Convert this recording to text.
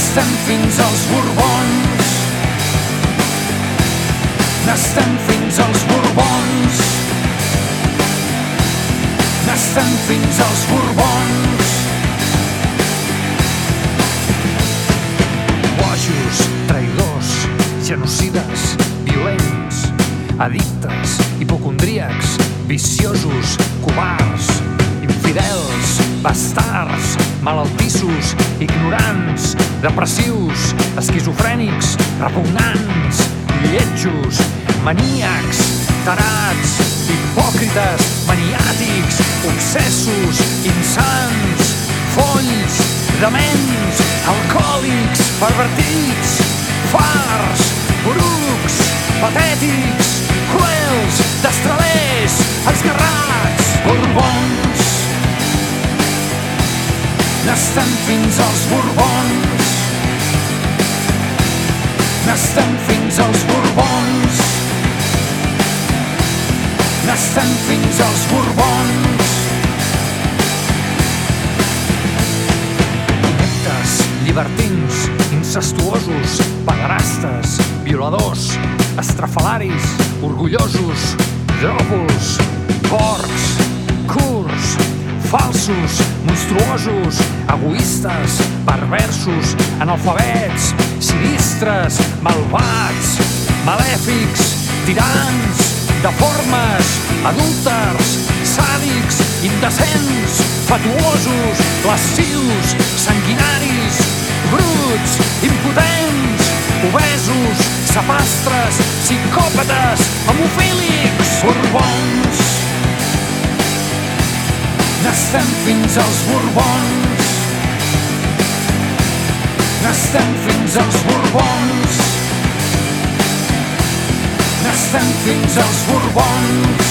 N'estem fins als borbons. N'estem fins als borbons. N'estem fins als borbons. Bojos, traïdors, genocides, violents, addictes, hipocondríacs, viciosos, covards, infidels, bastards, malaltissos, ignorants, depressius, esquizofrènics, repugnants, lletjos, maníacs, tarats, hipòcrites, maniàtics, obsessos, insans, folls, dements, alcohòlics, pervertits, fars, brucs, patètics, cruels, destralers, esgarrats, N'estem fins als borbons. N'estem fins als borbons. N'estem fins als borbons. Ineptes, llibertins, incestuosos, pederastes, violadors, estrafalaris, orgullosos, dròbols, porcs, falsos, monstruosos, egoistes, perversos, analfabets, sinistres, malvats, malèfics, tirans, deformes, adúlters, sàdics, indecents, fatuosos, lascius, sanguinaris, bruts, impotents, obesos, sapastres, psicòpates, hemofílics, borbons. N'estem fins als borbons. N'estem fins als borbons. N'estem fins als borbons.